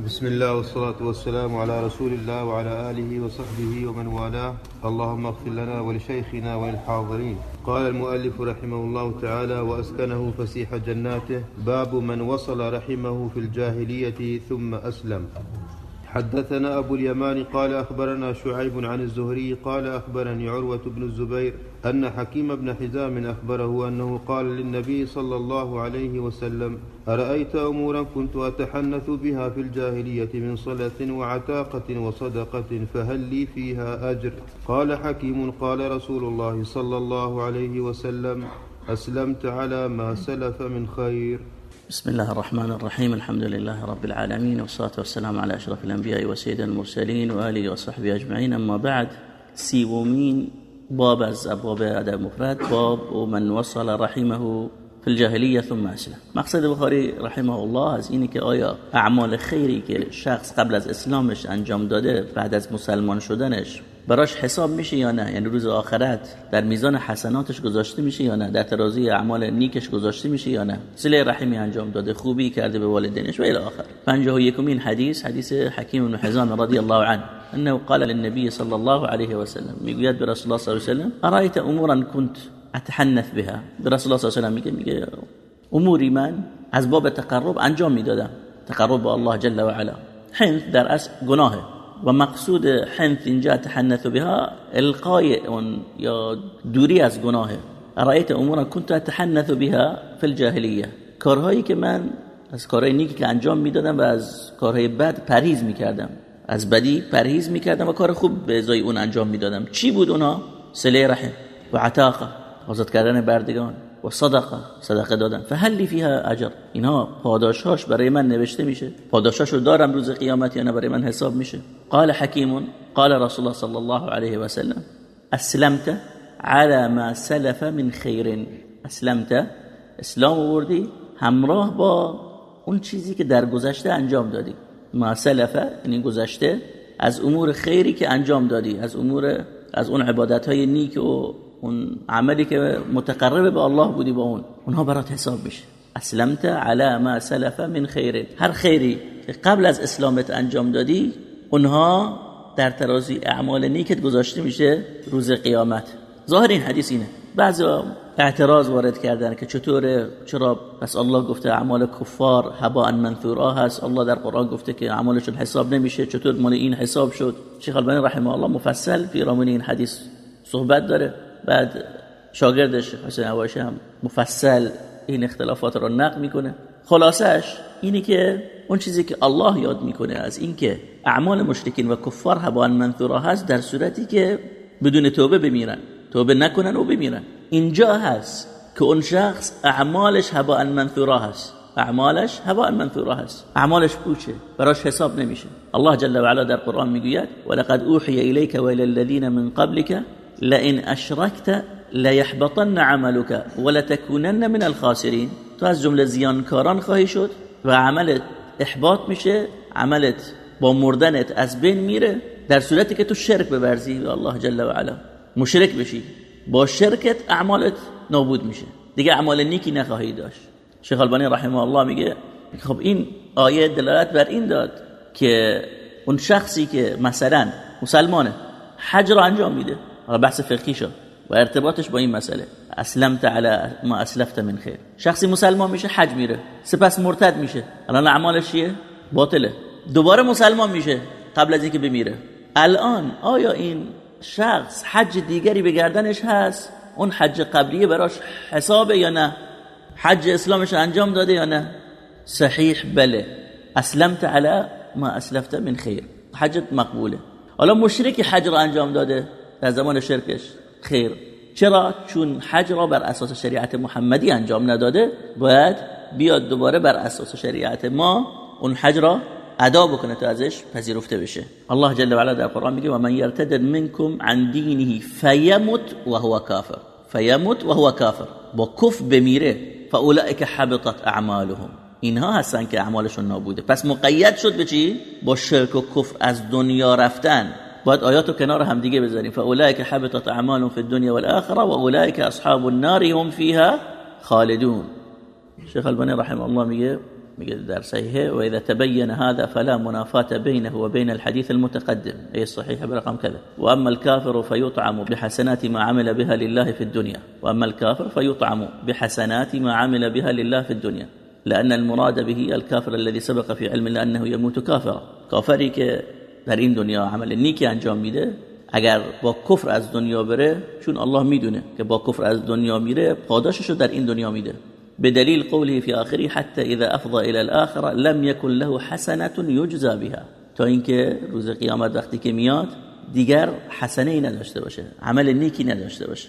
بسم الله والصلاة والسلام على رسول الله وعلى آله وصحبه ومن والاه. اللهم اغفر لنا ولشيخنا وللحاضرين. قال المؤلف رحمه الله تعالى وأسكنه فسيح جناته. باب من وصل رحمه في الجاهلية ثم أسلم. حدثنا أبو اليمان قال أخبرنا شعيب عن الزهري قال أخبرني عروة بن الزبير أن حكيم بن حزام أخبره أنه قال للنبي صلى الله عليه وسلم أرأيت أمورا كنت أتحنث بها في الجاهلية من صلاة وعتاقة وصدقة فهل لي فيها أجر؟ قال حكيم قال رسول الله صلى الله عليه وسلم أسلمت على ما سلف من خير. بسم الله الرحمن الرحيم الحمد لله رب العالمين والصلاة والسلام على أشرف الأنبياء وسيد المرسلين وآله وصحبه أجمعين أما بعد. سيومين باب از ابواب ادب مفرد باب ومن وصل رحمه في الجاهلیه ثم اسلم مقصد بخاری رحمه الله از اینه که آیا اعمال خیری که شخص قبل از اسلامش انجام داده بعد از مسلمان شدنش براش حساب میشه یا نه؟ یعنی روز آخرت در میزان حسناتش گذاشته میشه یا نه؟ در ترازی اعمال نیکش گذاشته میشه یا نه؟ صله رحمی انجام داده خوبی کرده به والدینش و الی آخر. 51 حدیث حدیث حکیم بن حزام رضی الله عنه. انه قال للنبي صلى الله عليه وسلم می‌گوید به رسول الله صلی الله علیه و سلم ارایت امورا كنت اتحنث بها؟ به رسول الله صلی الله علیه و میگه میگه اموری من از باب تقرب انجام می‌دادم. تقرب به الله جل و علا. حنث در اصل گناهه. و مقصود حنث اینجا تحنث بها القای اون یا دوری از گناهه. رأیت امورا كنت اتحنث بها في الجاهلیه. کارهایی که من از کارهای نیکی که انجام می‌دادم و از کارهای بد پرهیز می‌کردم. از بدی پرهیز می‌کردم و کار خوب به ازای اون انجام می‌دادم. چی بود اونا؟ صله رحم و عتاقه آزاد کردن بردگان و صدقه صدقه دادن. فهل لي فيها أجر. اینها پاداشاش برای من نوشته میشه. پاداشاشو دارم روز قیامت یا نه برای من حساب میشه. قال حكيم قال رسول الله صلى الله عليه وسلم أسلمت على ما سلف من خير. أسلمت اسلام آوردی همراه با اون چیزی که در گذشته انجام دادی. ما سلف یعنی گذشته از امور خیری که انجام دادی از امور از اون عبادت های نیک و اون عملی که متقرب به الله بودی با اون اونها برات حساب میشه. أسلمت على ما سلف من خير. هر خیری که قبل از اسلامت انجام دادی اونها در ترازوی اعمال نیکت گذاشته میشه روز قیامت. ظاهر این حدیث اینه. بعضی اعتراض وارد کردن که چطوره چرا؟ پس الله گفته اعمال کفار هباء منثورا هست. الله در قرآن گفته که اعمالشون حساب نمیشه. چطور مال این حساب شد؟ شیخ البانی رحمه الله مفصل پیرامون این حدیث صحبت داره. بعد شاگردش حسین عواشی هم مفصل این اختلافات رو نقل می‌کنه. خلاصش اینه که اون چیزی که الله یاد می‌کنه از اینکه اعمال مشرکین و کفار هبا منثورا هست در صورتی که بدون توبه بمیرن. توبه نکنن و بمیرن. اینجا هست که اون شخص اعمالش هبا منثورا هست. اعمالش هبا منثورا هست. اعمالش پوچه. براش حساب نمیشه. الله جل و علا در قرآن می‌گوید ولقد اوحی الیک و الی الذین من قبلك لئن اشرکت لیحبطن عملك ولتكونن من الخاسرین. تو از جمله زیانکاران خواهی شد و عملت احباط میشه عملت با مردنت از بین میره. در صورتی که تو شرک ببرزی به الله جل و علا. مشرک بشی. با شرکت اعمالت نابود میشه. دیگه اعمال نیکی نخواهی داشت. شیخ البانی رحمه الله میگه خب این آیه دلالت بر این داد که اون شخصی که مثلا مسلمانه حج را انجام میده. حالا بحث فقهی شد و ارتباطش با این مسئله. اسلمت على ما اسلفت من خیر. شخصی مسلمان میشه حج میره. سپس مرتد میشه. الان اعمالش چیه؟ باطله. دوباره مسلمان میشه قبل از اینکه بمیره. الان آیا این شخص حج دیگری به گردنش هست اون حج قبلیه براش حسابه یا نه؟ حج اسلامش انجام داده یا نه؟ صحیح بله. اسلمت على ما اسلفت من خیر. حجت مقبوله. حالا مشرکی حج را انجام داده در زمان شرکش. خیر. چرا؟ چون حج را بر اساس شریعت محمدی انجام نداده باید بیاد دوباره بر اساس شریعت ما اون حج را ادا بکنه تا ازش پذیرفته بشه. الله جل و علا در قرآن میگه و من یرتد منکم عن دینه فیمت و هو کافر. فیمت و هو کافر. با کف بمیره فاولئک حبطت اعمالهم. اینها هستن که اعمالشون نابوده. پس مقید شد به چی؟ با شرک و کفر از دنیا رفتن. باید آیات رو کنار هم دیگه بذاریم. فاولئک حبطت اعمالهم فی الدنیا والآخره و اولئک اصحاب النار هم فیها خالدون. شیخ البانی رحمه الله میگه میگه در صحیحه و اذا تبين هذا فلا منافات بينه وبين الحديث المتقدم. أي الصحيح برقم كذا. وأما الكافر فيطعم بحسنات ما عمل بها لله في الدنيا. وأما الكافر فيطعم بحسنات ما عمل بها لله في الدنيا. لأن المراد به الكافر الذي سبق في علم الله أنه يموت كافرا. کافری که در این دنیا عمل نیکی أنجام میده اگر با کفر از دنیا بره چون الله میدونه که با کفر از دنیا میره پاداشش رو در این دنیا میده بدلیل قوله في آخره حتى إذا أفضى إلى الآخرة لم يكن له حسنة يجزى بها. تا اینکه روز قیامت وقتی که میاد دیگر حسنه نداشته باشه عمل نیکی نداشته باشه.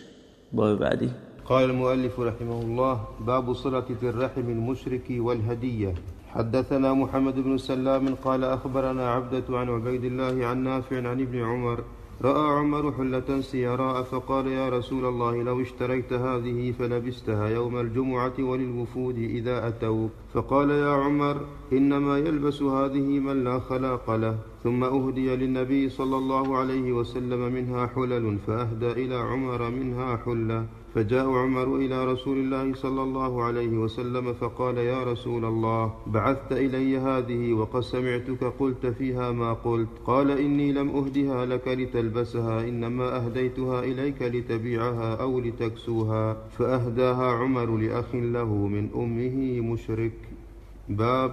باب بعدی. قال المؤلف رحمه الله باب صلة الرحم المشرك والهدية. حدثنا محمد بن سلام قال أخبرنا عبدة عن عبيد الله عن نافع عن ابن عمر رأى عمر حلة سيراء فقال يا رسول الله لو اشتريت هذه فلبستها يوم الجمعة وللوفود إذا أتوا. فقال يا عمر إنما يلبس هذه من لا خلاق له. ثم أهدي للنبي صلى الله عليه وسلم منها حلل فأهدى إلى عمر منها حلة. فجاء عمر إلى رسول الله صلى الله عليه وسلم فقال يا رسول الله بعثت إلي هذه وقد سمعتك قلت فيها ما قلت. قال إني لم أهدها لك لتلبسها إنما أهديتها إليك لتبيعها أو لتكسوها. فأهداها عمر لأخ له من أمه مشرك. باب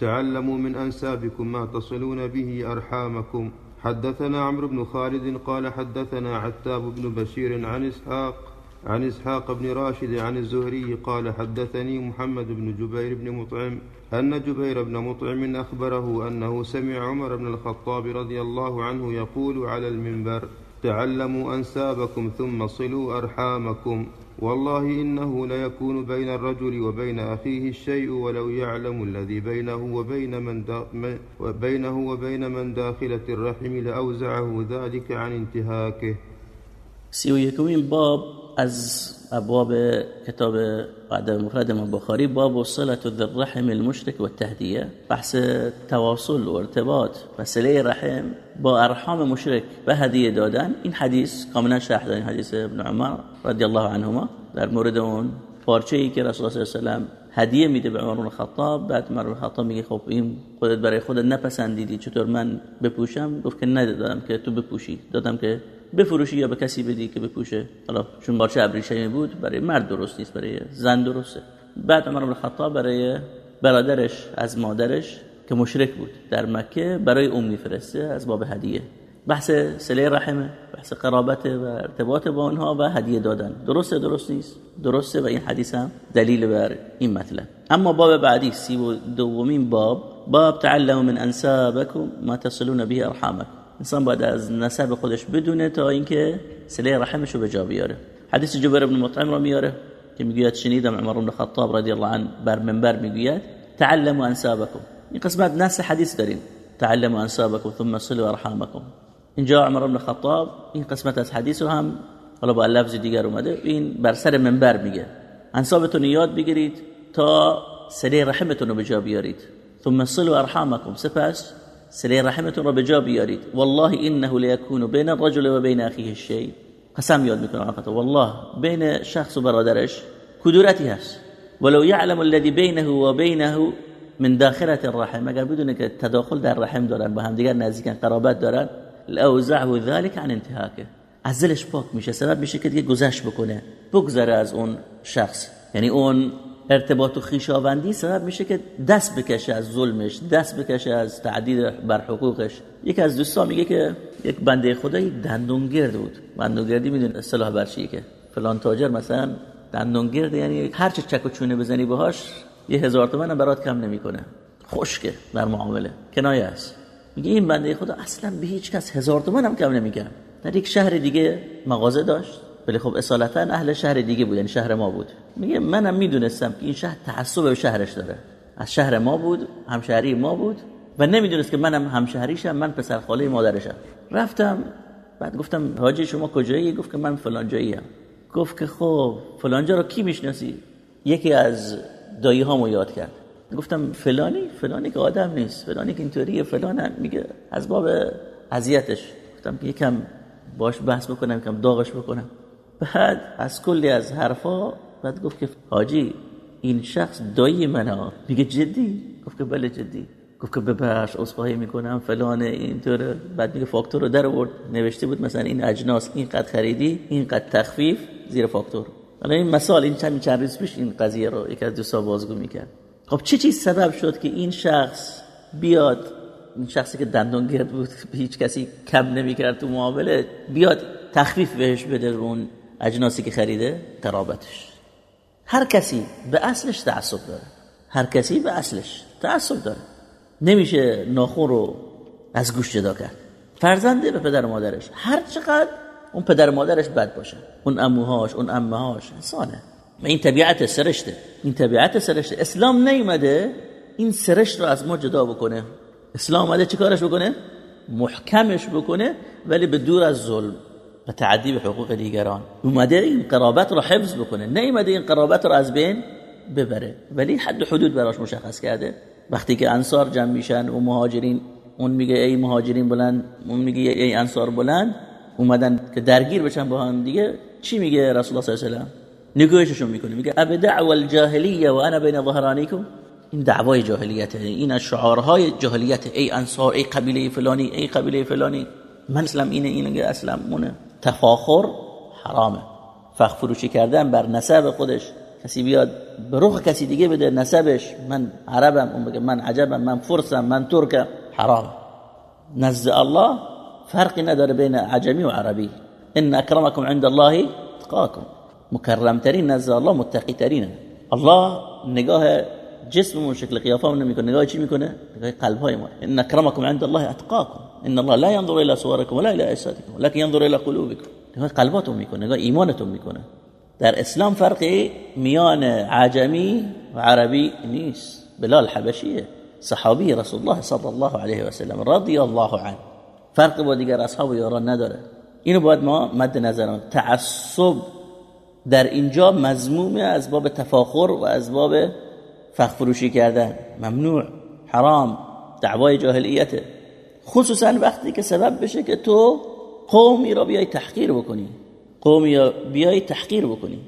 تعلموا من أنسابكم ما تصلون به أرحامكم. حدثنا عمرو بن خالد قال حدثنا عتاب بن بشير عن إسحاق عن إسحاق بن راشد عن الزهري قال حدثني محمد بن جبير بن مطعم أن جبير بن مطعم أخبره أنه سمع عمر بن الخطاب رضي الله عنه يقول على المنبر تعلموا أنسابكم ثم صلوا أرحامكم والله إنه ليكون بين الرجل وبين أخيه الشيء ولو يعلم الذي بينه وبين من دا بينه وبين من داخلة الرحم لأوزعه ذلك عن انتهاكه. سيويكوين باب از ابواب کتاب بعد مفرد من بخاری باب صلة الرحم المشرك والتهدیه بحث تواصل و ارتباط و رحم با ارحام مشرک و هدیه دادن. این حدیث کاملا شرح دادن حدیث ابن عمر رضی الله عنهما. در مورد اون پارچه ای که رسول الله صلی الله علیه و هدیه میده به عمر خطاب بعد عمر بن خطاب میگه خب این خودت برای خودت نپسندیدی چطور من بپوشم؟ گفت که ندادم که تو بپوشی. دادم که بفروشی یا به کسی بدی که بپوشه؟ حالا چون بارچه ابریشمی بود؟ برای مرد درست نیست برای زن درسته. بعد عمر بن خطاب برای برادرش از مادرش که مشرک بود در مکه برای ام میفرسته از باب هدیه. بحث سله رحمه بحث قرابت و ارتباط با اونها و هدیه دادن. درسته درست نیست؟ درسته و این حدیث هم دلیل بر این مطلب. اما باب بعدی سی و دومین باب باب تعلم من انسابکم ما تصلون به ارحامکم. انسان باید از نسب خودش بدونه تا اینکه سله رحمش رو به جا بیاره. حدیث جبر بن مطعم رو میاره که می‌گوید شنیدم عمر بن خطاب رضی الله عنه بر منبر می‌گوید تعلموا انسابکم این قسمت نص حدیث داریم. تعلموا انسابکم ثم صلوا ارحامکم اینجا عمر بن خطاب این قسمت از حدیث رو هم حالا با لفظ دیگر اومده این بر سر منبر میگه. انسابتون یاد بگیرید تا سله رحمتون رو به جا بیارید. ثم صلوا ارحامکم سپس سلی رحمتون را به جا بیارید. والله انه لیکون بین الرجل و بین اخیه الشیء قسم یاد می‌کنه والله بین شخص و برادرش کدورتی هست؟ ولو يعلم الذي بينه وبينه من داخله الرحم. اگر بدونه که تداخل در رحم دارن با هم دیگر نزدیکن قرابت دارن الاوزعه ذلك عن انتهاکه. از دلش پاک میشه. سبب میشه که دیگه گذشت بکنه. بگذره از اون شخص. یعنی اون ارتباط و خیشاوندی سبب میشه که دست بکشه از ظلمش دست بکشه از تعدید بر حقوقش. یکی از دوستان میگه که یک بنده خدایی دندونگرد بود. دندونگردی میدون اصطلاح برشیه که فلان تاجر مثلا دندونگرد یعنی هر چه چک و چونه بزنی باهاش یه هزار تومن برات کم نمی‌کنه. خشکه در معامله. کنایه است. میگه این بنده خدا اصلا به هیچ کس هزار تومن هم کم نمیگه. در یک شهر دیگه مغازه داشت. ولی خب اصالتا اهل شهر دیگه بود یعنی شهر ما بود. میگه منم می‌دونستم که این شهر تعصب به شهرش داره. از شهر ما بود همشهری ما بود و نمی‌دونست که منم همشهریشم من پسر خاله مادرشم. رفتم بعد گفتم حاجی شما کجایی؟ گفت که من فلان جایی گفت که خب فلان جا رو کی می‌شناسی؟ یکی از دایی هامو یاد کرد. گفتم فلانی؟ فلانی که آدم نیست. فلانی که اینطوریه فلان میگه از باب اذیتش. گفتم یکم باش بحث بکنم یکم داغش بکنم. بعد از کلی از حرفا بعد گفت که حاجی این شخص دایی منه. میگه جدی؟ گفت که بله جدی. گفت که ببخش عذرخواهی می‌کنم فلان اینطور بعد میگه فاکتور رو در آورد. نوشته بود مثلا این اجناس اینقدر خریدی اینقدر تخفیف زیر فاکتور. حالا این مثال این چند چند روز پیش این قضیه رو یک از دوستا بازگو می‌کرد. خب چه چیز سبب شد که این شخص بیاد؟ این شخصی که دندون گرد بود هیچ کسی کم نمی‌کرد تو معامله بیاد تخفیف بهش بده اون اجناسی که خریده قرابتش هر کسی به اصلش تعصب داره. هر کسی به اصلش تعصب داره. نمیشه ناخون رو از گوش جدا کرد. فرزنده به پدر مادرش. هر چقدر اون پدر مادرش بد باشه. اون اموهاش اون امهاش انسانه. و این طبیعت سرشته. این طبیعت سرشته. اسلام نیومده این سرشت رو از ما جدا بکنه. اسلام اومده چی کارش بکنه؟ محکمش بکنه ولی به دور از ظلم. و تعدی به حقوق دیگران. اومده این قرابت رو حفظ بکنه. نیومده این قرابت رو از بین ببره. ولی حد حدود براش مشخص کرده. وقتی که انصار جمع میشن و مهاجرین اون میگه ای مهاجرین بلند اون میگه ای انصار بلند اومدن که درگیر بشن با هم دیگه چی میگه رسول الله صلی الله علیه و نگویششون می‌کنه. میگه اب دعوا الجاهلیه و انا بین ظهرانیکم. این دعوای جاهلیت این از شعارهای جاهلیت ای انصار ای قبیله فلانی ای قبیله فلانی. من اسلام اینه اینه اسلام مونه تفاخر حرامه. فخ فروشی کردن بر نسب خودش. کسی بیاد به روح کسی دیگه بده نسبش. من عربم اون بگه من عجبم من فرسم من ترکم. حرام. نزد الله فرقی نداره بین عجمی و عربی. ان اکرمکم عند الله اتقاکم. مکرمترین نزد الله متقی الله نگاه جسممون شکل قیافمون نمی‌کنه. نگاه چی می‌کنه؟ نگاه قلب های ما. ان اکرمکم عند الله اتقاکم. ان الله لا ينظر الى صوركم ولا الى اجسادكم ولكن ينظر الى قلوبكم. نگاه قلباتون می‌کنه نگاه ایمانتون می‌کنه. در اسلام فرقی میان عجمی و عربی نیست. بلال حبشیه صحابی رسول الله صلی الله علیه و سلم رضی الله عنه. فرق با دیگر اصحاب و یاران نداره. اینو باید ما مد نظر تعصب در اینجا مضمومه از باب تفاخر و از باب فخفروشی کردن. ممنوع حرام دعوای جاهلیته. خصوصا وقتی که سبب بشه که تو قومی را بیای تحقیر بکنی. قومی را بیای تحقیر بکنی.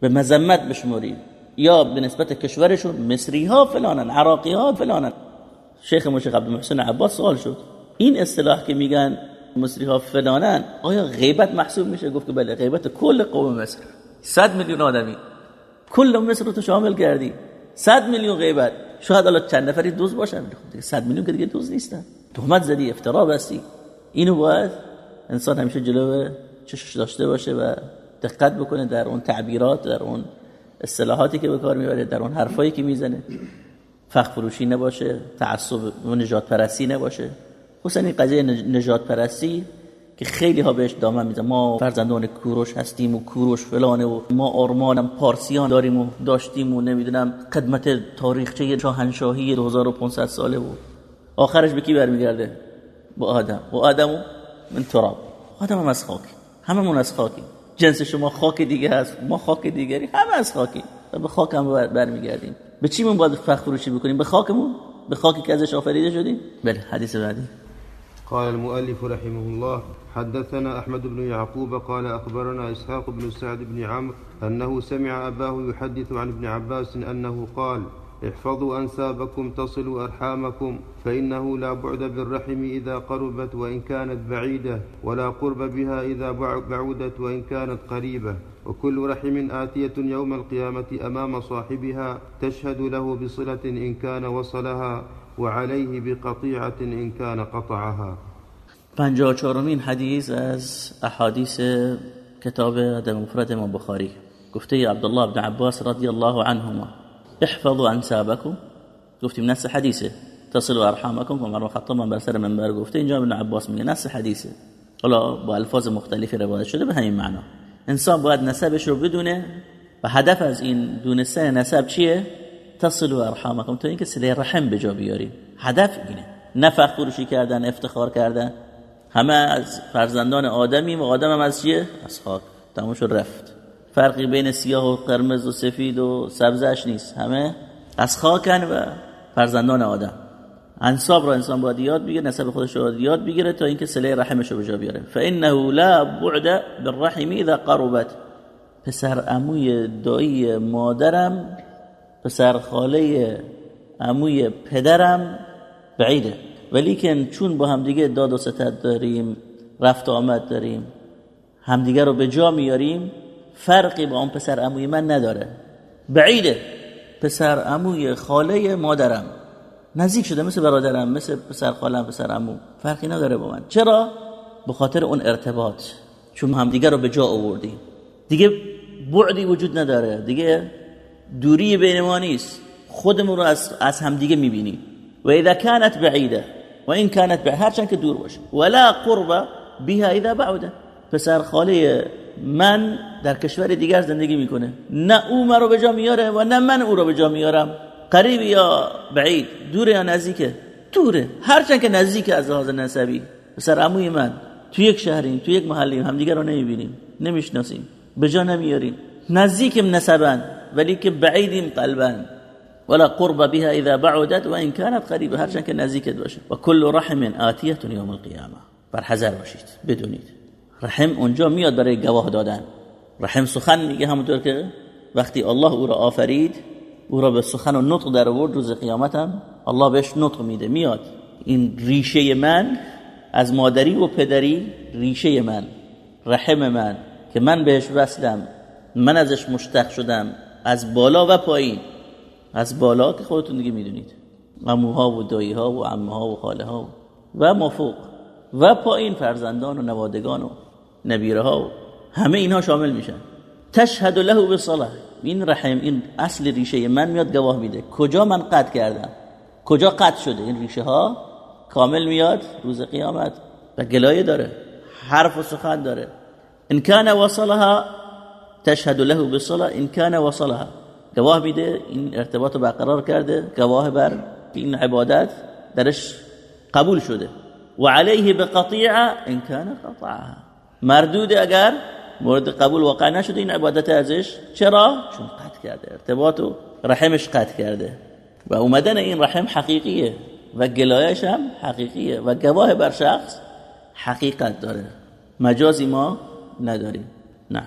به مذمت بشموری یا به نسبت کشورشون مصری ها فلانن عراقی ها فلانن. شیخ مشیخ عبدالمحسن عباس سوال شد. این اصطلاح که میگن مصری ها فلانن آیا غیبت محسوب میشه؟ گفت که بله غیبت کل قوم مصر. صد میلیون آدمی. کل مصر رو تو شامل کردی. صد میلیون غیبت. شاید الان چند نفری دوز باشن. صد میلیون که دیگه دوز نیستن. تهمت زدی افترا بستی. اینو باید انسان همیشه جلو چشش داشته باشه و دقت بکنه در اون تعبیرات در اون اصطلاحاتی که به کار می‌بره در اون حرفایی که می‌زنه. فخ فروشی نباشه تعصب و نجات پرستی نباشه. خصوصا این قضیه نجات پرستی که خیلی ها بهش دامن میزن ما فرزندان کوروش هستیم و کوروش فلانه و ما آرمانم پارسیان داریم و داشتیم و نمی‌دونم خدمت تاریخچه شاهنشاهی 2500 ساله و آخرش به کی برمیگرده با آدم. و آدم من تراب. آدم هم از خاک هممون از خاکی جنس شما خاک دیگه هست. ما خاک دیگری همه از خاکی. و به خاک هم برمیگردیم. به چی من باید فخر فروشی بکنیم؟ به خاکمون؟ به خاکی که ازش آفریده شدیم؟ بله حدیث بعدی. قال المؤلف رحمه الله حدثنا أحمد بن يعقوب قال أخبرنا إسحاق بن سعد بن عمرو أنه سمع أباه يحدث عن ابن عباس أنه قال احفظوا أنسابكم تصلوا أرحامكم فإنه لا بعد بالرحم إذا قربت وإن كانت بعيدة ولا قرب بها إذا بعدت وإن كانت قريبة. وكل رحم آتية يوم القيامة أمام صاحبها تشهد له بصلة إن كان وصلها وعليه بقطيعة إن كان قطعها. پنجاه چهارمین حدیث از احادیث کتاب ادب مفرد امام بخاری گفته عبدالله بن عباس رضی الله عنهما. احفظوا انسابكم گفتیم نص حدیثه. تصلوا ارحامكم و مرو خطاب من بر سر منبر گفته. اینجا ابن عباس میگه نص حدیثه. حالا با الفاظ مختلفی روایت شده به همین معنا. انسان باید نسبش رو بدونه و هدف از این دونستن نسب چیه؟ تصلوا ارحامكم تو اینکه صله رحم به جا بیاریم. هدف اینه. نفخ فروشی کردن افتخار کردن. همه از فرزندان آدمی و آدم هم از چیه؟ از خاک. تموم رفت. فرقی بین سیاه و قرمز و سفید و سبزش نیست. همه از خاکن و فرزندان آدم. انصاب را انسان باید یاد بگیره نسب خودش رو یاد بگیره تا اینکه صله رحمش رو به جا بیاره. فانه لا بعد بالرحم اذا قربت. پسر عموی دایی مادرم پسر خاله عموی پدرم بعیده. ولی که چون با همدیگه داد و ستد داریم رفت و آمد داریم همدیگه رو به جا میاریم فرقی با اون پسر عموی من نداره. بعیده. پسر عموی خاله مادرم. نزدیک شده مثل برادرم مثل پسر خالم پسر عمو. فرقی نداره با من. چرا؟ به خاطر اون ارتباط. چون همدیگه رو به جا آوردیم. دیگه بعدی وجود نداره. دیگه دوری بین ما نیست. خودمون رو از, از همدیگه می‌بینیم. و اذا كانت بعیده. و این كانت بعیده. هرچند که دور باشه. ولا قرب بها اذا بعده. پسر خاله من در کشور دیگر زندگی می‌کنه. نه او مرا به جا میاره و نه من او رو به جا میارم. قریب یا بعید؟ دوره یا نزدیکه؟ دوره. هرچند که نزدیک از لحاظ نسبی. پسر عموی من. تو یک شهریم تو یک محلیم همدیگه رو نمی‌بینیم. نمی‌شناسیم. به جا نمیاریم. نزدیکیم نسبن ولی که بعیدیم قلبا. ولا قرب بها اذا بعدت و ان كانت قریبه. هرچند که نزدیکت باشه. و کل رحم آتیه یوم القیامه. بر حذر باشید. بدونید. رحم اونجا میاد برای گواه دادن. رحم سخن میگه همونطور که وقتی الله او را آفرید او را به سخن و نطق در آورد روز قیامت هم الله بهش نطق میده. میاد. این ریشه من از مادری و پدری ریشه من رحم من که من بهش وصلم من ازش مشتق شدم از بالا و پایین. از بالا که خودتون دیگه می‌دونید. عموها و داییها و عمها و خاله ها و مافوق. و پایین فرزندان و نوادگان و نبیره ها و همه اینها شامل میشن. تشهد له به صلاح این رحم این اصل ریشه من میاد گواه میده. کجا من قطع کردم؟ کجا قطع شده؟ این ریشه ها کامل میاد روز قیامت. و گلایه داره. حرف و سخن داره. ان کان وصلها تشهد له بالصلاه ان کان وصلها. گواه میده. این ارتباط برقرار کرده. گواه بر این عبادت درش قبول شده. و علیه بقطیعه ان کان قطعها. مردود اگر مورد قبول واقع نشده این عبادت ازش. چرا؟ چون قطع کرده ارتباط و رحمش قطع کرده. و اومدن این رحم حقیقیه و گلایش هم حقیقیه و گواه بر شخص حقیقت داره. مجازی ما نداریم. نه.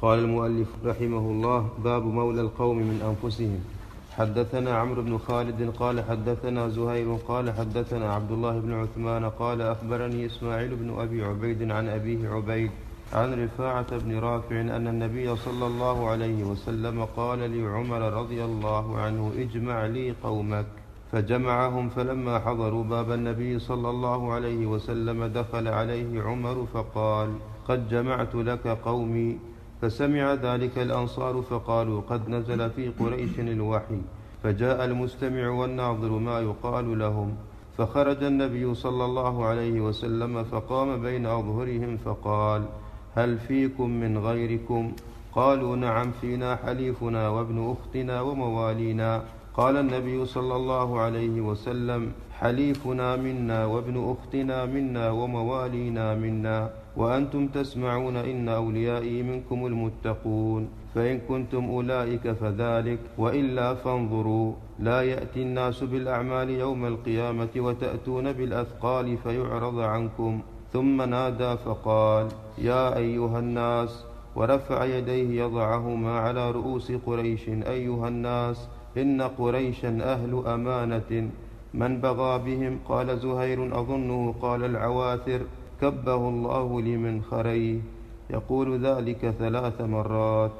قال المؤلف رحمه الله باب مولى القوم من أنفسهم. حدثنا عمرو بن خالد قال حدثنا زهير قال حدثنا عبد الله بن عثمان قال أخبرني إسماعيل بن أبي عبيد عن أبيه عبيد عن رفاعة بن رافع أن النبي صلى الله عليه وسلم قال لعمر رضي الله عنه اجمع لي قومك فجمعهم فلما حضروا باب النبي صلى الله عليه وسلم دخل عليه عمر فقال قد جمعت لك قومي فسمع ذلك الأنصار فقالوا قد نزل في قريش الوحي فجاء المستمع والناظر ما يقال لهم فخرج النبي صلى الله عليه وسلم فقام بين أظهرهم فقال هل فيكم من غيركم؟ قالوا نعم فينا حليفنا وابن أختنا وموالينا. قال النبي صلى الله عليه وسلم حليفنا منا وابن أختنا منا وموالينا منا وأنتم تسمعون إن أوليائي منكم المتقون فإن كنتم أولئك فذلك وإلا فانظروا لا يأتي الناس بالأعمال يوم القيامة وتأتون بالأثقال فيعرض عنكم. ثم نادى فقال يا أيها الناس ورفع يديه يضعهما على رؤوس قريش أيها الناس إن قريشا أهل أمانة. من بغى بهم قال زهير أظنه قال العواثر. كبه الله لمن خريه. يقول ذلك ثلاث مرات.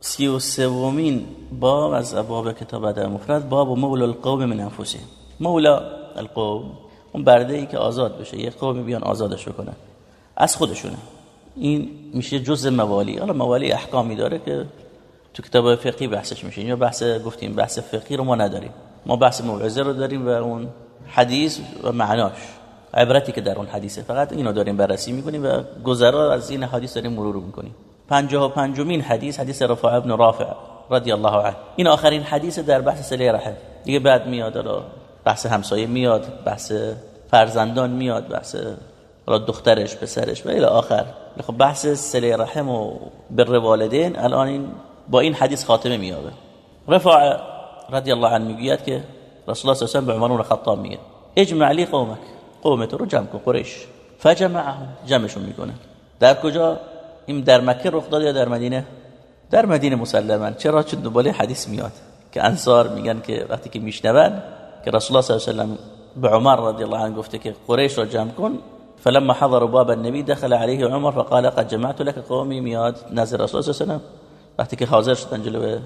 سی و سومین باب از ابواب کتاب در مفرد باب و مولا القوم من انفسهم مولا القوم اون برده ای که آزاد بشه. یه قومی بیان آزادش بکنن از خودشونه. این میشه جز موالی. حالا موالی احکامی داره که تو کتاب فقهی بحثش میشه یا بحث گفتیم بحث فقهی رو ما نداریم. ما بحث موعظه رو داریم و اون حدیث و معناش. عبرتی که در اون حدیثه. فقط اینو داریم بررسی می‌کنیم و گذرا از این حدیث داریم مرور می‌کنیم. پنجاه و پنجمین حدیث حدیث رفاع ابن رافع رضی الله عنه. این آخرین حدیث در بحث سله رحم. دیگه بعد میاد الان بحث همسایه میاد بحث فرزندان میاد بحث دخترش پسرش و الی آخر. خب بحث سله رحم و بر والدین الان این با این حدیث خاتمه میابه رفاع رضی الله عنه می‌گوید که رسول الله صلی الله علیه و آله به خطاب میگه. اجمع لی قومک قومت رو جمع کن قریش. فجمعهم جمعشون می‌کنه. در کجا؟ این در مکه رخ داد یا در مدینه؟ در مدینه مسلما. چرا؟ چون دنباله حدیث میاد که انصار میگن که وقتی که میشنون که رسول الله صلی الله علیه و به عمر رضی الله عنه گفته که قریش را جمع کن فلما حضر باب النبي دخل عليه عمر فقال قد جمعت لك قومي میاد نزد رسول الله صلی الله علیه و وقتی که حاضر شدن جلو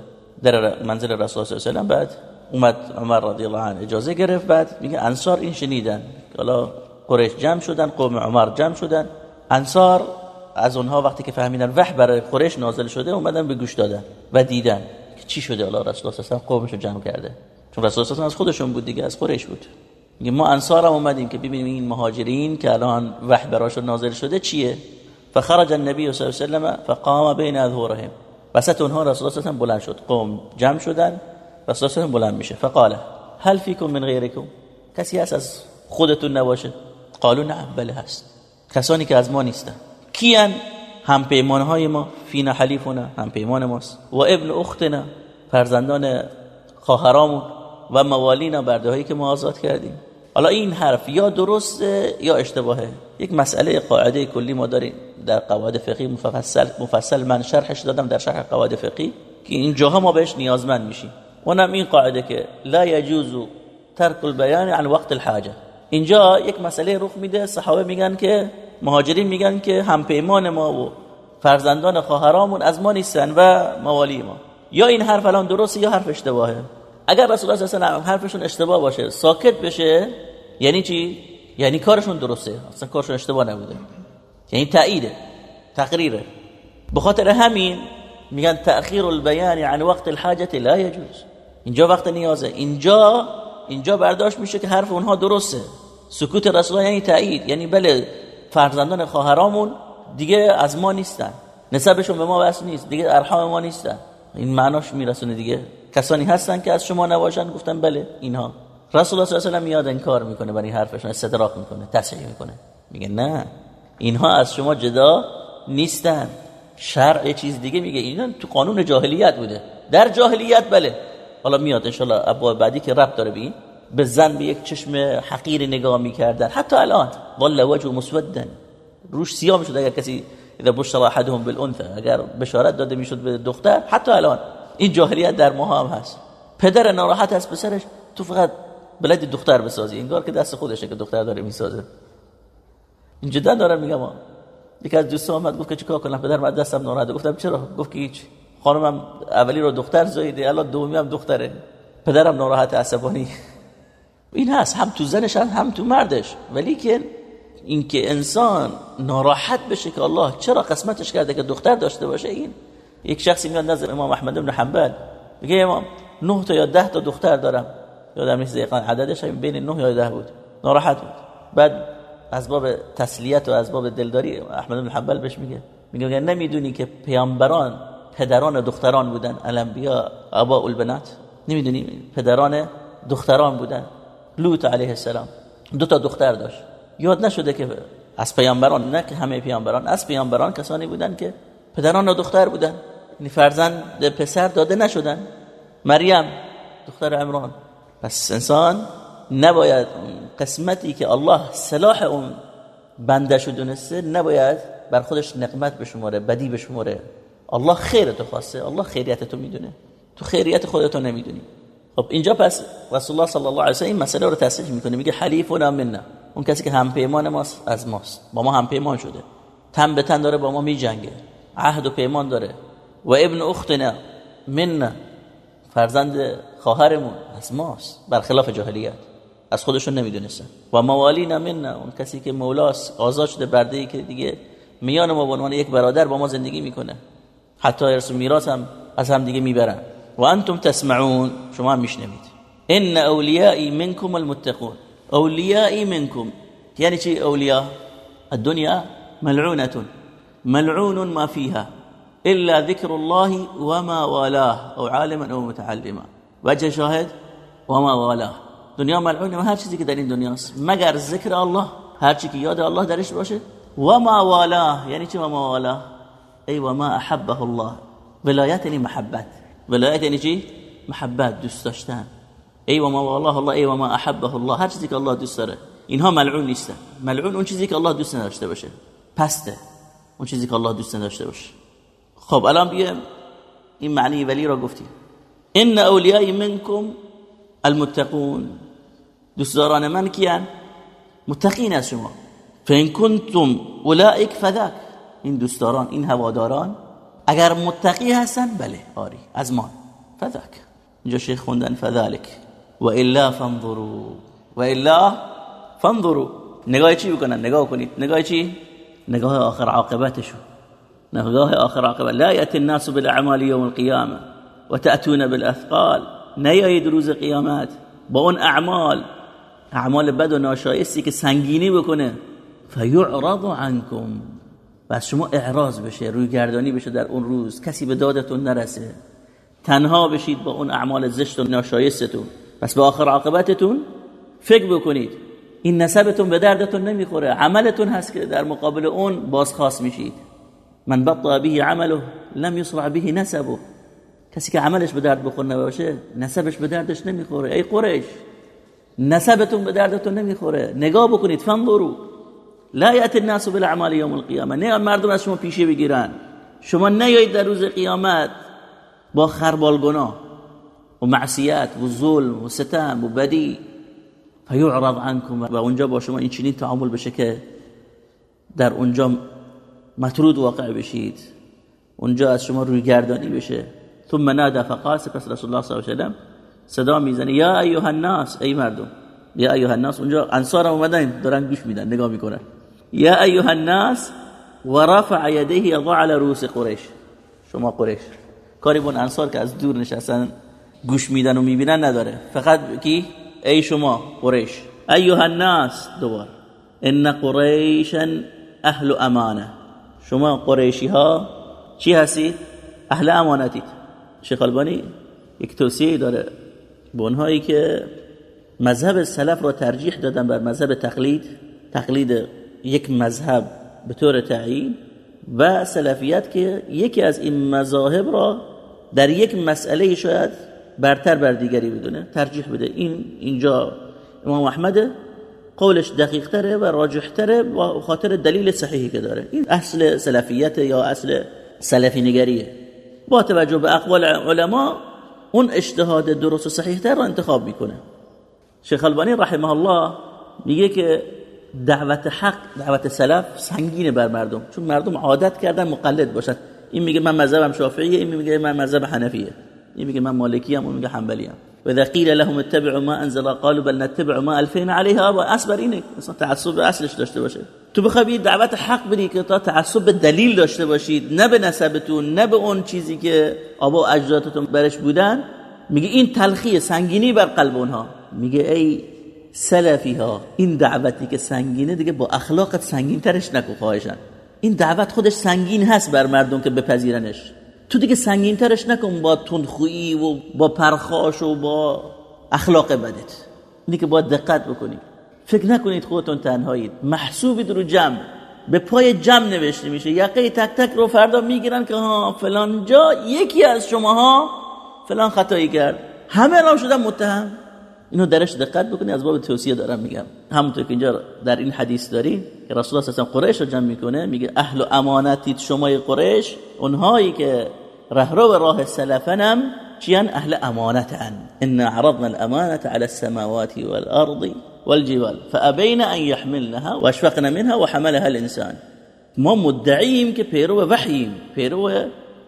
در منزل رسول الله صلی بعد اومد عمر رضی الله عنه اجازه گرفت. بعد میگه انصار این شنیدن. حالا قریش جمع شدن قوم عمر جمع شدن. انصار از اونها وقتی که فهمیدن وحی برای قریش نازل شده اومدن به گوش دادن و دیدن که چی شده. الله رسول الله صلی قومش رو جمع کرده. چون رسول الله از خودشون بود دیگه از قریش بود. میگه ما انصار هم اومدیم که ببینیم این مهاجرین که الان وحی براشون نازل شده چیه. فخرج النبي صلی الله علیه و فقام بین اظهرهم وسط اونها رسول الله صلی بلند شد. قوم جمع شدن. رسول الله بلند میشه. فقال هل فيكم من غيركم کسی هست از خودتون نباشه؟ قالوا نعم بله هست. کسانی که از ما نیستن. کیان؟ هم پیمان های ما. فینا حلیفنا هم پیمان ماست. و ابن اختنا فرزندان خواهرامون و موالینا برده هایی که ما آزاد کردیم. حالا این حرف یا درسته یا اشتباهه. یک مسئله قاعده کلی ما داریم. در قواعد فقهی مفصل مفصل من شرحش دادم در شرح قواعد فقهی که این ما بهش نیازمند میشیم. اونم این قاعده که لا يجوز ترک البیان عن وقت الحاجه اینجا یک مسئله رخ میده. صحابه میگن که مهاجرین میگن که هم پیمان ما و فرزندان خواهرامون از ما نیستن و موالی ما. یا این حرف الان درسته یا حرف اشتباهه. اگر رسول الله صلی الله حرفشون اشتباه باشه ساکت بشه یعنی چی؟ یعنی کارشون درسته. اصلا کارشون اشتباه نبوده. یعنی تاییده تقریره. به خاطر همین میگن تأخیر البیان عن وقت الحاجه لا يجوز اینجا وقت نیازه. اینجا اینجا برداشت میشه که حرف اونها درسته. سکوت رسول یعنی تایید یعنی بله فرزندان خواهرامون دیگه از ما نیستن. نسبشون به ما بس نیست. دیگه ارحام ما نیستن. این معناش میرسونه دیگه. کسانی هستن که از شما نباشن؟ گفتن بله اینها. رسول الله صلی الله علیه و میاد انکار می‌کنه برای حرفشون استدراک می‌کنه تصحیح می‌کنه. میگه نه اینها از شما جدا نیستن. شرع چیز دیگه میگه. اینا تو قانون جاهلیت بوده. در جاهلیت بله. حالا میاد انشالله ابواب بعدی که رب داره بین به زن به یک چشم حقیر نگاه می‌کردن حتی الان ظل وجه مسودا. روش سیاه می‌شد اگر کسی اذا بشر احدهم بالانثى اگر بشارت داده می‌شد به دختر حتی الان. این جاهلیت در ما هم هست. پدر ناراحت از پسرش تو فقط بلد دختر بسازی. انگار که دست خودشه که دختر داره می‌سازه. این جدا دارم میگم یکی از دوستان اومد گفت که چیکار کنم؟ پدر من دستم ناراحته گفتم چرا؟ گفت که هیچ. خانمم اولی رو دختر زایده الان دومی هم دختره. پدرم ناراحت عصبانی. این هست. هم تو زنش هم تو مردش. ولی که اینکه انسان ناراحت بشه که الله چرا قسمتش کرده که دختر داشته باشه این یک شخصی میاد نظر امام احمد بن حنبل. میگه امام 9 تا یا 10 تا دختر دارم. یادم نیست دقیقاً عددش بین 9 یا 10 بود. ناراحت بود. بعد از باب تسلیت و از باب دلداری احمد بن حنبل بهش میگه. میگه نمی‌دونی که پیامبران پدران دختران بودن الانبیا ابا البنات نمی‌دونی پدران دختران بودن. لوط علیه السلام دو تا دختر داشت. یاد نشده که از پیامبران نه که همه پیامبران از پیامبران کسانی بودن که پدران دختر بودن. یعنی فرزند پسر داده نشدن. مریم دختر عمران. پس انسان نباید قسمتی که الله صلاح اون بنده دونسته نباید بر خودش نقمت بشماره بدی بشماره. الله خیرتو خواسته الله خیریت تو می‌دونه. تو خیریت خودتو نمی‌دونی. خب اینجا پس رسول الله صلی الله علیه و سلم این مسئله رو تصحیح می‌کنه. میگه حلیفنا منا. اون کسی که هم پیمان ماست از ماست. با ما هم پیمان شده. تن به تن داره با ما میجنگه. عهد و پیمان داره. و ابن اختنا منا فرزند خواهرمون از ماست برخلاف جاهلیت. از خودشون نمی‌دونستن. و موالینا منا اون کسی که مولاست آزاد شده برده ای که دیگه میان ما به عنوان یک برادر با ما زندگی می‌کنه. حتی ارث میراث هم از هم دیگه می‌برن. و انتم تسمعون شما هم میشنوید. ان اولیاء منکم المتقون. اولیاء منکم. یعنی چی اولیاء؟ الدنيا ملعونه ملعون ما فيها إلا ذكر الله وما والاه أو عالما أو متعلما. وجه شاهد؟ وما والاه. دنیا ملعونه هر چیزی که در این دنیاست مگر ذکر الله؟ هر چی که یاد الله درش باشه و ما والاه. یعنی چی و ما والاه؟ ای و ما أحبه الله. ولایت یعنی محبت ولایت یعنی چی محبت دوست داشتن ای و ما والله الله ای و ما أحبه الله. هر چیزی که الله دوست داره. اینها ملعون نیستن ملعون اون چیزی که الله دوست نداشته باشه پسته. اون چیزی که الله دوست نداشته باشه. خب الان بیایم این معنی ولی را گفتیم ان اولیای منکم المتقون. دوستداران من کیان؟ متقین از شما. فان کنتم اولئک فذاک. این دوستداران این هواداران اگر متقی هستن بله آری از ما. فذاک. اینجا شیخ خوندن فذلک. و الا فانظروا. و الا فانظروا. نگاه چی بکنن؟ نگاه کنید. نگاه چی؟ نگاه آخر عاقبتشون نگاه آخر عاقبت. لا یأتی الناس بالاعمال یوم القیامه و تأتون بالاثقال نیایید روز قیامت با اون اعمال. اعمال بد و ناشایستی که سنگینی بکنه. فیعرض عنکم. و شما اعراض بشه روی گردانی بشه در اون روز. کسی به دادتون نرسه. تنها بشید با اون اعمال زشت و ناشایستتون. پس به آخر عاقبتتون فکر بکنید. این نسبتون به دردتون نمی‌خوره. عملتون هست که در مقابل اون بازخواست میشید. من بطا به عمله لم یصرع به نسبه. کسی که عملش به درد بخور نباشه نسبش به دردش نمی‌خوره. ای قریش نسبتون به دردتون نمی‌خوره. نگاه بکنید برو لا یأتی الناس بالاعمال یوم القیامه نه مردم از شما پیشه بگیرن. شما نیایید در روز قیامت با خربال گناه و معصیت و ظلم و ستم و بدی. فیعرض عنکم و اونجا با شما این چنین تعامل بشه که در اونجا مطرود واقع بشید. اونجا از شما روی گردانی بشه. ثم نادى فقال سپس رسول الله صلی الله علیه و صدا می‌زنه یا ایها الناس ای مردم. یا ایها الناس. اونجا انصار اومدن دارن گوش میدن نگاه می‌کنن. یا ایها الناس ورفع يديه يضع على رؤوس قریش. شما قریش. کاری بون انصار که از دور نشستن گوش میدن و می‌بینن نداره. فقط کی؟ ای شما قریش ایها الناس دوبار. ان قریشا اهل امانه. شما قریشی ها چی هستید؟ اهل امانتید. شیخ البانی یک توصیه داره به اونهایی که مذهب سلف را ترجیح دادن بر مذهب تقلید تقلید یک مذهب به طور تعیین و سلفیت که یکی از این مذاهب را در یک مسئله شاید برتر بر دیگری بدونه ترجیح بده. این اینجا امام احمد قولش دقیق تره و راجح تره به خاطر دلیل صحیحی که داره. این اصل سلفیت یا اصل سلفی‌گریه. با توجه به اقوال علما اون اجتهاد درست و صحیح تر را انتخاب می‌کنه. شیخ البانی رحمه الله میگه که دعوت حق دعوت سلف سنگینه بر مردم. چون مردم عادت کردن مقلد باشد این میگه من مذهبم شافعیه این میگه من مذهب حنفیه. این میگه من مالکی ام اون میگه حنبلی ام. و اذا قیل لهم اتبعوا ما انزل قالوا بل نتبع ما الفینا علیها ابا اصبر اینه. مثلا تعصب اصلش داشته باشه. تو بخوای دعوت حق بدی که تا تعصب به دلیل داشته باشید نه به نسبتون نه به اون چیزی که آبا اجدادتون برش بودن. میگه این تلخی سنگینی بر قلب اونها. میگه ای سلفی ها این دعوتی که سنگینه دیگه با اخلاقت سنگین ترش نکو خواهشن این دعوت خودش سنگین هست بر مردم که بپذیرنش. تو دیگه سنگین ترش نکن با تندخویی و با پرخاش و با اخلاق بدت. اینی که باید دقت بکنید فکر نکنید خودتون تنهایید. محسوبید رو جمع. به پای جمع نوشته میشه. یقه تک تک رو فردا می‌گیرن که ها فلان جا یکی از شماها فلان خطایی کرد. همه اعلام شدن متهم. اینو درش دقت بکنید از باب توصیه دارم میگم. همونطور که اینجا در این حدیث داریم که رسول الله صلی قریش رو جمع می‌کنه میگه اهل امانتید شما قریش اونهایی که رهرو راه سلفنم چیان؟ اهل امانتن. ان عرضنا الامانه على السماوات والارض والجبال فابين ان يحملنها واشفقن منها وحملها الانسان. ما مدعیم که پیرو وحییم پیرو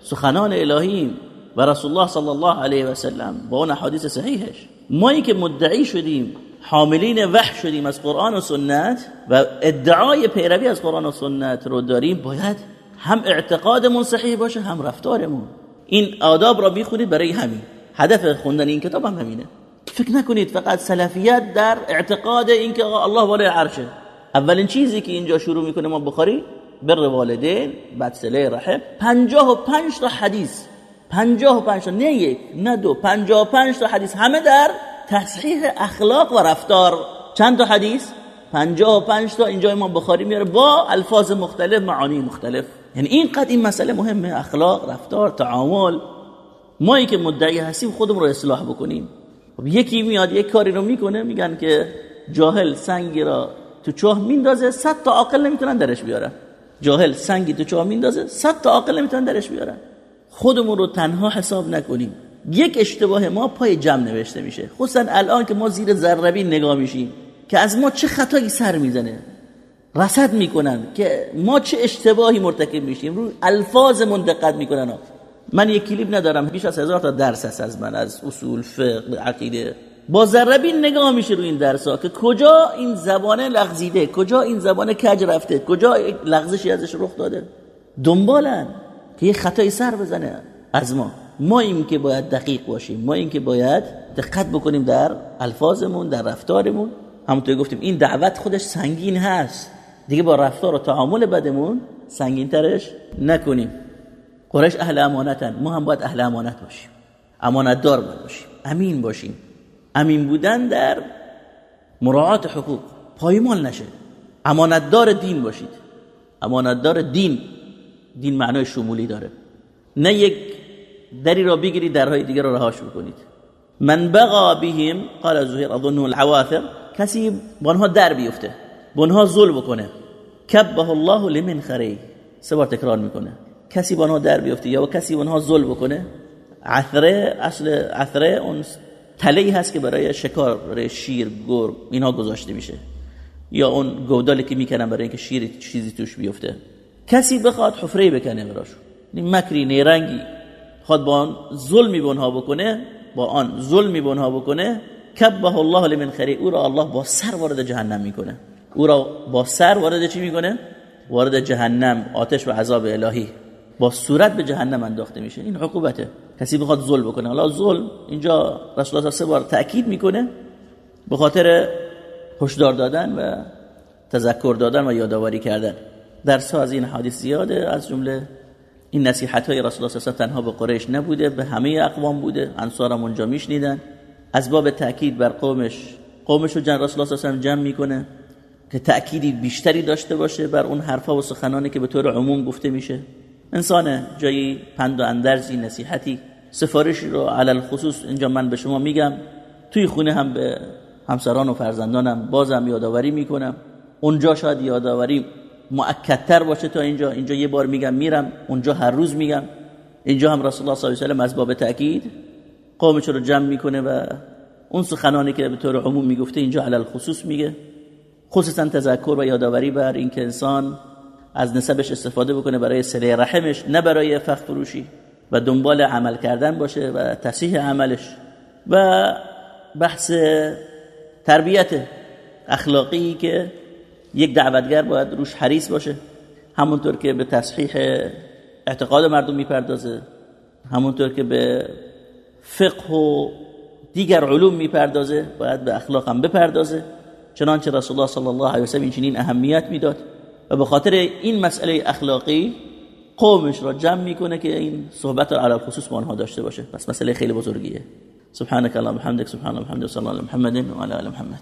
سخنان الهیم. و رسول الله صلی الله علیه و سلم با اون حدیث صحیحش. ما که مدعی شدیم حاملین وحی شدیم از قرآن و سنت و ادعای پیروی از قرآن و سنت رو داریم باید هم اعتقادمون صحیح باشه هم رفتارمون. این آداب را می‌خونید برای همین. هدف خوندن این کتاب هم همینه. فکر نکنید فقط سلفیت در اعتقاد اینکه الله بالای عرشه. اولین چیزی که اینجا شروع می‌کنه ما بخاری بر والدین بعد سله رحم پنجاه و پنج تا حدیث. پنجاه و پنج تا نه یک نه دو پنجاه و پنج تا حدیث. همه در تصحیح اخلاق و رفتار. چند تا حدیث؟ پنجاه و پنج تا. اینجا امام بخاری میاره با الفاظ مختلف معانی مختلف. یعنی اینقدر این مسئله مهمه اخلاق رفتار تعامل. ما که مدعی هستیم خودمون رو اصلاح بکنیم. خب یکی میاد یک کاری رو می‌کنه میگن که جاهل سنگی را تو چاه میندازه صد تا عاقل نمی‌تونن درش بیارن. جاهل سنگی تو چاه میندازه صد تا عاقل نمی‌تونن درش بیارن. خودمون رو تنها حساب نکنیم. یک اشتباه ما پای جمع نوشته میشه. خصوصا الان که ما زیر ذربین نگاه میشیم که از ما چه خطایی سر می‌زنه. رصد می‌کنن که ما چه اشتباهی مرتکب میشیم. رو الفاظمون دقت می‌کنن. من یک کلیپ ندارم بیش از هزار تا درس هست از من از اصول فقه عقیده. با ذربین نگاه میشه روی این درس ها که کجا این زبانه لغزیده کجا این زبانه کج رفته کجا لغزشی ازش رخ داده. دنبالن. که یه خطای سر بزنه. از ما. ما این که باید دقیق باشیم. ما این که باید دقت بکنیم در الفاظمون در رفتارمون. همونطور گفتیم این دعوت خودش سنگین هست. دیگه با رفتار و تعامل بدمون سنگین ترش نکنیم. قریش اهل امانتن. ما هم باید اهل امانت باشیم. امانت دار باشیم. امین باشیم. امین بودن در مراعات حقوق. پایمال نشه. امانتدار دین باشید. امانتدار دین. دین معنای شمولی داره. نه یک دری را بگیرید درهای دیگر را رهاش بکنید من بغا بهم قال زهیر اظنه العواثر کسی بانها در بیفته بانها ظلم بکنه. کبه الله لمن خری سه بار تکرار می‌کنه. کسی بانها در بیفته یا کسی بانها ظلم بکنه؟ عثره اصل عثره اون تلهی هست که برای شکار شیر گرگ اینها گذاشته میشه. یا اون گودالی که می‌کنن برای اینکه شیر چیزی توش بیفته. کسی بخواد حفره بکنه براشون مکری نیرنگی خود با آن ظلمی به بکنه با آن ظلمی به بکنه کبه الله لمن خری. او را الله با سر وارد جهنم می‌کنه. او را با سر وارد چی می‌کنه؟ وارد جهنم آتش و عذاب الهی. با صورت به جهنم انداخته میشه. این عقوبته. کسی بخواد ظلم بکنه. حالا ظلم اینجا رسول الله سه بار تاکید می‌کنه به خاطر هشدار دادن و تذکر دادن و یادآوری کردن. درس از این حدیث زیاده. از جمله این نصیحت های رسول الله صلی تنها به قریش نبوده به همه اقوام بوده. انصار هم اونجا میشنیدن. از باب تاکید بر قومش قومش رو جن رسول الله صلی جمع می‌کنه که تأکیدی بیشتری داشته باشه بر اون حرفا و سخنانی که به طور عموم گفته میشه. انسان جایی پند و اندرزی نصیحتی سفارشی رو علل خصوص اینجا من به شما میگم. توی خونه هم به همسران و فرزندانم بازم یادآوری می‌کنم. اونجا شاید یادآوری مؤکدتر باشه تا اینجا. اینجا یه بار میگم میرم اونجا هر روز میگم. اینجا هم رسول الله صلی الله علیه و از باب تاکید قومش رو جمع می‌کنه و اون سخنانی که به طور عموم می‌گفته اینجا علل خصوص میگه. خصوصا تذکر و یادآوری بر اینکه انسان از نسبش استفاده بکنه برای سله رحمش نه برای فخر فروشی و دنبال عمل کردن باشه و تصحیح عملش و بحث تربیت اخلاقی که یک دعوتگر باید روش حریص باشه. همونطور که به تصحیح اعتقاد مردم می‌پردازه. همونطور که به فقه و دیگر علوم می‌پردازه باید به اخلاق هم بپردازه. چنانچه رسول الله صلی الله علیه و سلم چنین اهمیت می‌داد. و به خاطر این مسئله اخلاقی قومش را جمع می‌کنه که این صحبت را علی خصوص با آنها داشته باشه. پس مسئله خیلی بزرگیه. سبحانك اللهم وبحمدك سبحان الله وبحمده صلی الله محمد و علی محمد.